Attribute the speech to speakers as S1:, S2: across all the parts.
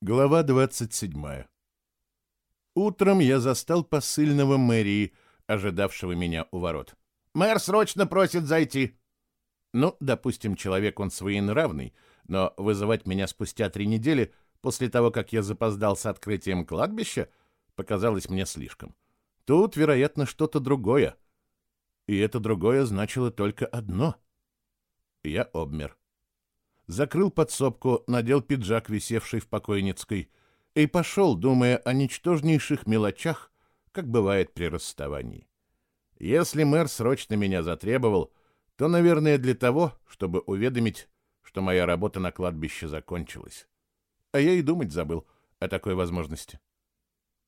S1: Глава 27. Утром я застал посыльного мэрии, ожидавшего меня у ворот. «Мэр срочно просит зайти!» Ну, допустим, человек он своенравный, но вызывать меня спустя три недели, после того, как я запоздал с открытием кладбища, показалось мне слишком. Тут, вероятно, что-то другое. И это другое значило только одно. Я обмер закрыл подсобку, надел пиджак, висевший в покойницкой, и пошел, думая о ничтожнейших мелочах, как бывает при расставании. Если мэр срочно меня затребовал, то, наверное, для того, чтобы уведомить, что моя работа на кладбище закончилась. А я и думать забыл о такой возможности.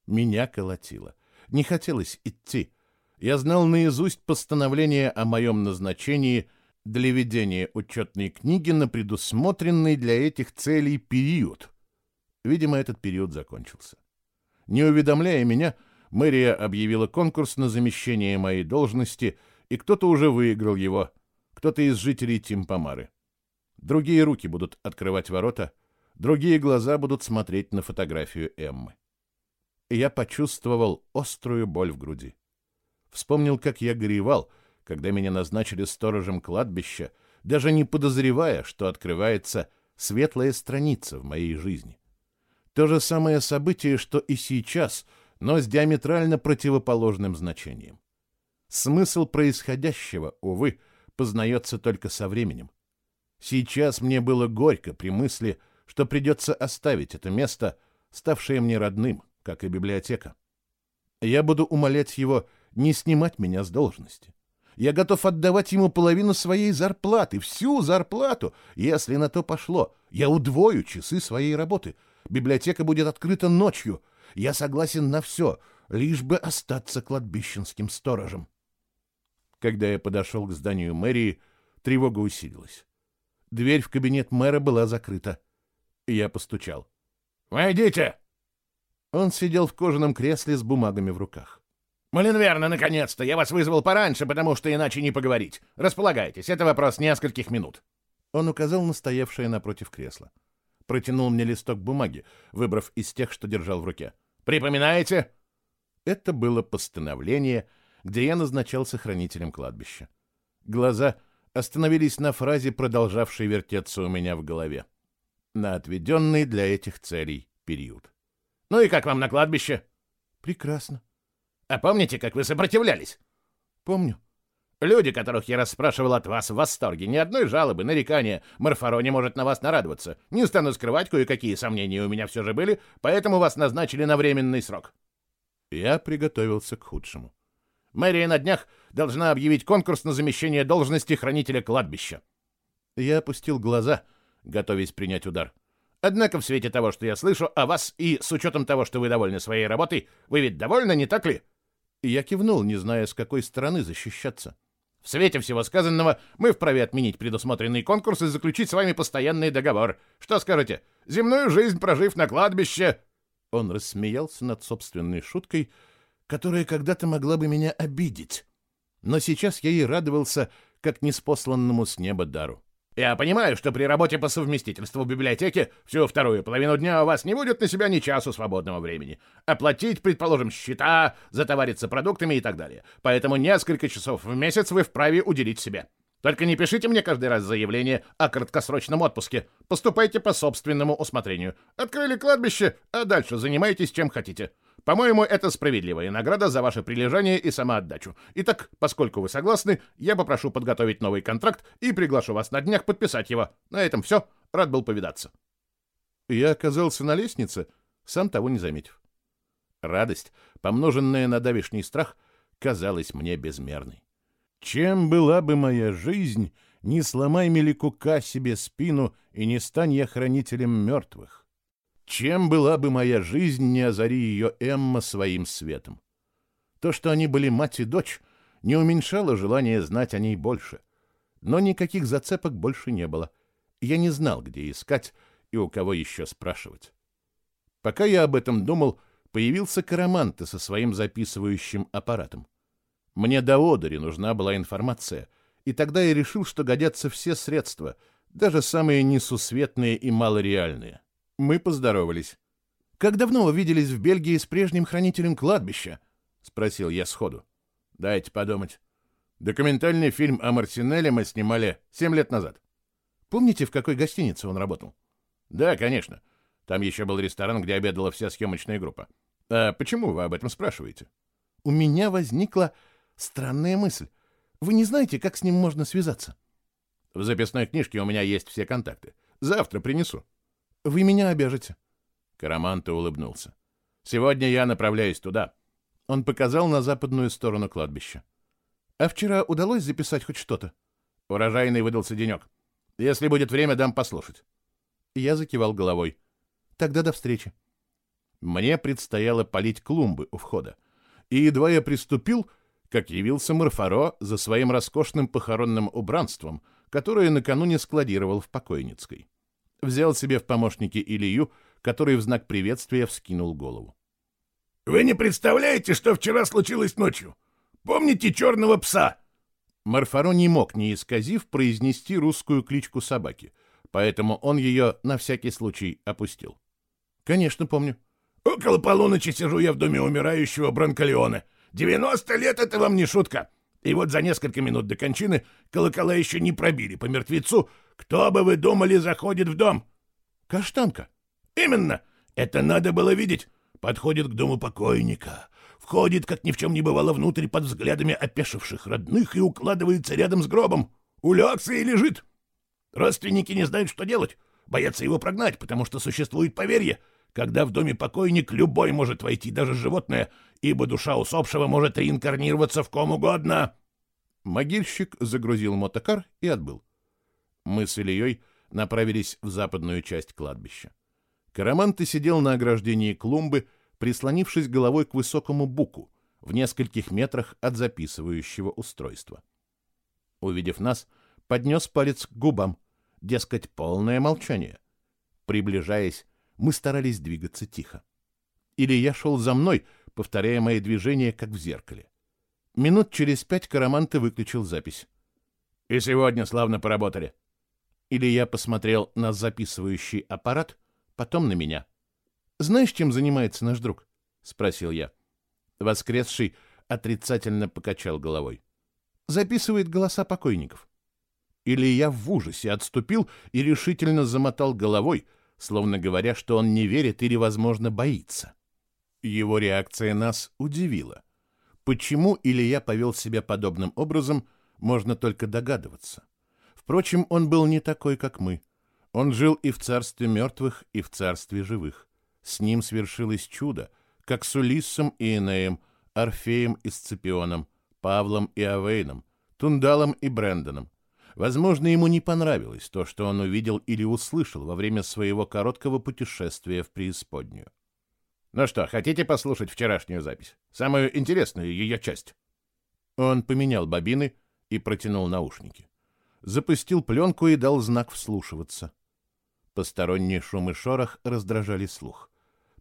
S1: Меня колотило. Не хотелось идти. Я знал наизусть постановление о моем назначении — для ведения учетной книги на предусмотренный для этих целей период. Видимо, этот период закончился. Не уведомляя меня, мэрия объявила конкурс на замещение моей должности, и кто-то уже выиграл его, кто-то из жителей Тимпомары. Другие руки будут открывать ворота, другие глаза будут смотреть на фотографию Эммы. я почувствовал острую боль в груди. Вспомнил, как я горевал — когда меня назначили сторожем кладбища, даже не подозревая, что открывается светлая страница в моей жизни. То же самое событие, что и сейчас, но с диаметрально противоположным значением. Смысл происходящего, увы, познается только со временем. Сейчас мне было горько при мысли, что придется оставить это место, ставшее мне родным, как и библиотека. Я буду умолять его не снимать меня с должности. Я готов отдавать ему половину своей зарплаты, всю зарплату, если на то пошло. Я удвою часы своей работы. Библиотека будет открыта ночью. Я согласен на все, лишь бы остаться кладбищенским сторожем. Когда я подошел к зданию мэрии, тревога усилилась. Дверь в кабинет мэра была закрыта. Я постучал. «Войдите!» Он сидел в кожаном кресле с бумагами в руках.
S2: «Малинверно, наконец-то! Я вас вызвал пораньше, потому что иначе не поговорить. Располагайтесь, это вопрос нескольких минут».
S1: Он указал на стоявшее напротив кресла. Протянул мне листок бумаги, выбрав из тех, что держал в руке.
S2: «Припоминаете?»
S1: Это было постановление, где я назначался хранителем кладбища. Глаза остановились на фразе, продолжавшей вертеться у меня в голове. На отведенный для этих целей период.
S2: «Ну и как вам на кладбище?»
S1: «Прекрасно.
S2: А помните, как вы сопротивлялись?
S1: Помню.
S2: Люди, которых я расспрашивал от вас в восторге, ни одной жалобы, нарекания. Марфаро не может на вас нарадоваться. Не стану скрывать, кое-какие сомнения у меня все же были, поэтому вас назначили на временный срок.
S1: Я приготовился к худшему.
S2: Мэрия на днях должна объявить конкурс на замещение должности хранителя кладбища.
S1: Я опустил глаза, готовясь принять удар.
S2: Однако в свете того, что я слышу о вас, и с учетом того, что вы довольны своей работой, вы ведь довольны, не так ли?
S1: Я кивнул, не зная, с какой стороны защищаться.
S2: В свете всего сказанного мы вправе отменить предусмотренный конкурс и заключить с вами постоянный договор. Что скажете? Земную жизнь прожив на кладбище...»
S1: Он рассмеялся над собственной шуткой, которая когда-то могла бы меня обидеть. Но сейчас я ей радовался, как неспосланному с неба дару.
S2: Я понимаю, что при работе по совместительству в библиотеке всю вторую половину дня у вас не будет на себя ни часу свободного времени. Оплатить, предположим, счета, затовариться продуктами и так далее. Поэтому несколько часов в месяц вы вправе уделить себе. Только не пишите мне каждый раз заявление о краткосрочном отпуске. Поступайте по собственному усмотрению. Открыли кладбище, а дальше занимайтесь чем хотите. По-моему, это справедливая награда за ваше прилежание и самоотдачу. Итак, поскольку вы согласны, я попрошу подготовить новый контракт и приглашу вас на днях подписать его. На этом все. Рад был повидаться.
S1: Я оказался на лестнице, сам того не заметив. Радость, помноженная на давишний страх, казалась мне безмерной. Чем была бы моя жизнь, не сломай Меликука себе спину и не стань я хранителем мертвых? Чем была бы моя жизнь, не озари ее Эмма своим светом? То, что они были мать и дочь, не уменьшало желание знать о ней больше. Но никаких зацепок больше не было. Я не знал, где искать и у кого еще спрашивать. Пока я об этом думал, появился Караманте со своим записывающим аппаратом. Мне до одери нужна была информация, и тогда я решил, что годятся все средства, даже самые несусветные и малореальные. Мы поздоровались. «Как давно вы виделись в Бельгии с прежним хранителем кладбища?» — спросил я сходу. «Дайте подумать. Документальный фильм о Марсинелле мы снимали семь лет назад. Помните, в какой гостинице он работал?» «Да, конечно. Там еще был ресторан, где обедала вся съемочная группа. А почему вы об этом спрашиваете?» «У меня возникла странная мысль. Вы не знаете, как с ним можно связаться?» «В записной книжке у меня есть все контакты. Завтра принесу». «Вы меня обяжете». Караманта улыбнулся. «Сегодня я направляюсь туда». Он показал на западную сторону кладбища. «А вчера удалось записать хоть что-то?» Урожайный выдался денек. «Если будет время, дам послушать». Я закивал головой. «Тогда до встречи». Мне предстояло полить клумбы у входа. И едва я приступил, как явился Марфаро за своим роскошным похоронным убранством, которое накануне складировал в покойницкой. Взял себе в помощники Илью, который в знак приветствия вскинул голову.
S2: «Вы не представляете, что вчера случилось ночью? Помните черного пса?»
S1: Марфаро не мог, не исказив, произнести русскую кличку собаки, поэтому он ее на всякий случай опустил. «Конечно, помню».
S2: «Около полуночи сижу я в доме умирающего Бранколеона. Девяносто лет — это вам не шутка. И вот за несколько минут до кончины колокола еще не пробили по мертвецу. Кто бы вы думали заходит в дом?»
S1: «Каштанка».
S2: Именно. Это надо было видеть. Подходит к дому покойника, входит, как ни в чем не бывало, внутрь под взглядами опешивших родных и укладывается рядом с гробом. Улегся и лежит. Родственники не знают, что делать. Боятся его прогнать, потому что существует поверье. Когда в доме покойник, любой может войти, даже животное, ибо душа усопшего может реинкарнироваться в ком угодно.
S1: Могильщик загрузил мотокар и отбыл. Мы с Ильей направились в западную часть кладбища. Караманты сидел на ограждении клумбы, прислонившись головой к высокому буку, в нескольких метрах от записывающего устройства. Увидев нас, поднес палец к губам, дескать, полное молчание. Приближаясь, мы старались двигаться тихо. Или я шел за мной, повторяя мои движения, как в зеркале. Минут через пять Караманты выключил запись.
S2: «И сегодня славно поработали».
S1: Или я посмотрел на записывающий аппарат — потом на меня. «Знаешь, чем занимается наш друг?» — спросил я. Воскресший отрицательно покачал головой. «Записывает голоса покойников». Или я в ужасе отступил и решительно замотал головой, словно говоря, что он не верит или, возможно, боится. Его реакция нас удивила. Почему Илья повел себя подобным образом, можно только догадываться. Впрочем, он был не такой, как мы. Он жил и в царстве мертвых, и в царстве живых. С ним свершилось чудо, как с Улиссом и Энеем, Орфеем и Сципионом, Павлом и Авейном, Тундалом и Брэндоном. Возможно, ему не понравилось то, что он увидел или услышал во время своего короткого путешествия в преисподнюю.
S2: «Ну что, хотите послушать вчерашнюю запись? Самую интересную ее часть?»
S1: Он поменял бобины и протянул наушники. Запустил пленку и дал знак вслушиваться. Посторонние шум и шорох раздражали слух.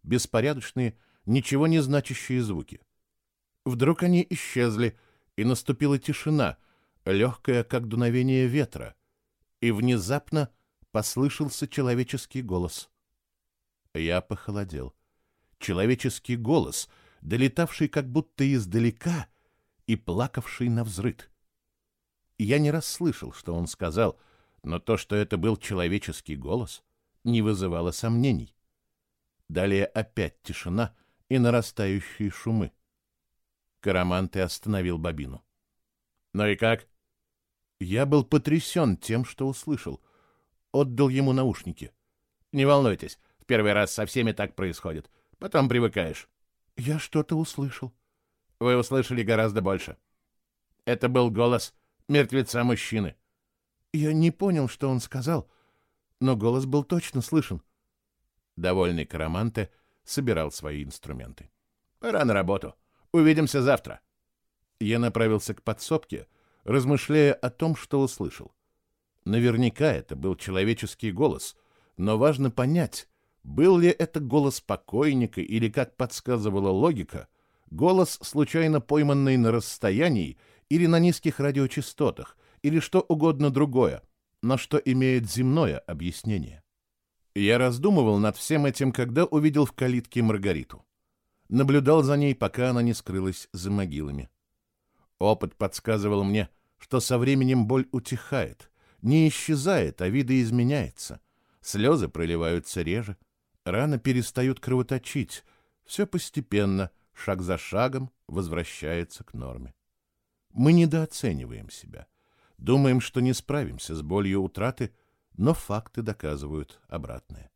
S1: Беспорядочные, ничего не значащие звуки. Вдруг они исчезли, и наступила тишина, легкая, как дуновение ветра, и внезапно послышался человеческий голос. Я похолодел. Человеческий голос, долетавший как будто издалека и плакавший на взрыд. Я не расслышал, что он сказал — но то, что это был человеческий голос, не вызывало сомнений. Далее опять тишина и нарастающие шумы. Караманте остановил бобину.
S2: «Ну и как?»
S1: Я был потрясен тем, что услышал. Отдал ему наушники.
S2: «Не волнуйтесь, в первый раз со всеми так происходит. Потом привыкаешь».
S1: «Я что-то услышал».
S2: «Вы услышали гораздо больше. Это был голос мертвеца-мужчины.
S1: Я не понял, что он сказал, но голос был точно слышен. Довольный Караманте собирал свои инструменты.
S2: «Пора на работу. Увидимся завтра».
S1: Я направился к подсобке, размышляя о том, что услышал. Наверняка это был человеческий голос, но важно понять, был ли это голос покойника или, как подсказывала логика, голос, случайно пойманный на расстоянии или на низких радиочастотах, или что угодно другое, но что имеет земное объяснение. Я раздумывал над всем этим, когда увидел в калитке Маргариту. Наблюдал за ней, пока она не скрылась за могилами. Опыт подсказывал мне, что со временем боль утихает, не исчезает, а видоизменяется. Слезы проливаются реже, раны перестают кровоточить. Все постепенно, шаг за шагом, возвращается к норме. Мы недооцениваем себя. Думаем, что не справимся с болью утраты, но факты доказывают обратное.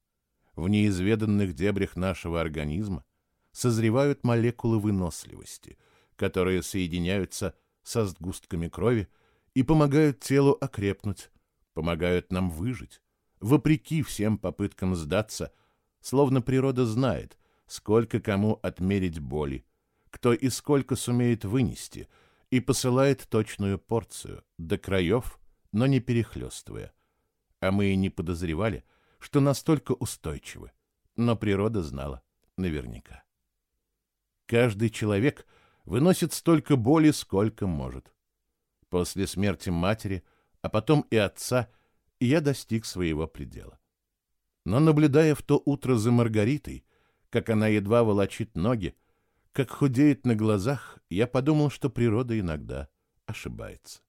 S1: В неизведанных дебрях нашего организма созревают молекулы выносливости, которые соединяются со сгустками крови и помогают телу окрепнуть, помогают нам выжить, вопреки всем попыткам сдаться, словно природа знает, сколько кому отмерить боли, кто и сколько сумеет вынести, и посылает точную порцию, до краев, но не перехлестывая. А мы и не подозревали, что настолько устойчивы, но природа знала наверняка. Каждый человек выносит столько боли, сколько может. После смерти матери, а потом и отца, я достиг своего предела. Но наблюдая в то утро за Маргаритой, как она едва волочит ноги, как худеет на глазах, я подумал, что природа иногда ошибается.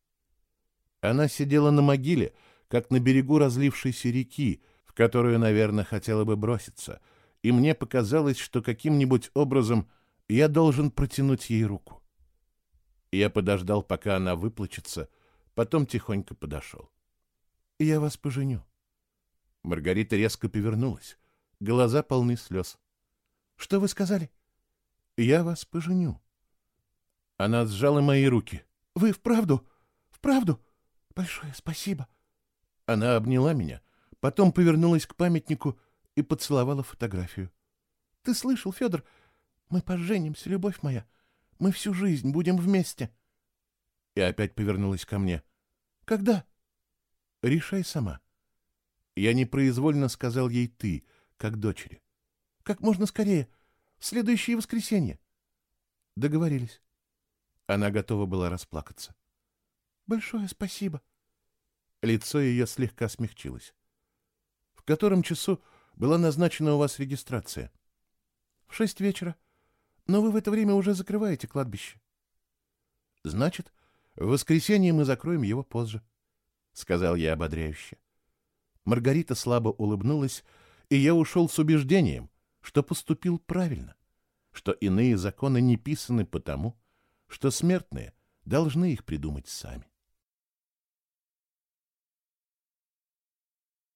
S1: Она сидела на могиле, как на берегу разлившейся реки, в которую, наверное, хотела бы броситься, и мне показалось, что каким-нибудь образом я должен протянуть ей руку. Я подождал, пока она выплачется, потом тихонько подошел. «Я вас поженю». Маргарита резко повернулась. Глаза полны слез. «Что вы сказали?» Я вас поженю. Она сжала мои руки. Вы вправду? Вправду? Большое спасибо. Она обняла меня, потом повернулась к памятнику и поцеловала фотографию. Ты слышал, Федор? Мы поженимся, любовь моя. Мы всю жизнь будем вместе. И опять повернулась ко мне. Когда? Решай сама. Я непроизвольно сказал ей «ты», как дочери. Как можно скорее. Следующее воскресенье. Договорились. Она готова была расплакаться. Большое спасибо. Лицо ее слегка смягчилось. В котором часу была назначена у вас регистрация? В шесть вечера. Но вы в это время уже закрываете кладбище. Значит, в воскресенье мы закроем его позже, — сказал я ободряюще. Маргарита слабо улыбнулась, и я ушел с убеждением, что поступил правильно, что иные законы не писаны потому, что смертные должны их придумать сами.